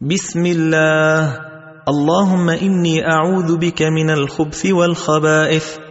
بسم الله. اللهم إني أعوذ بك من الخبث والخبائث.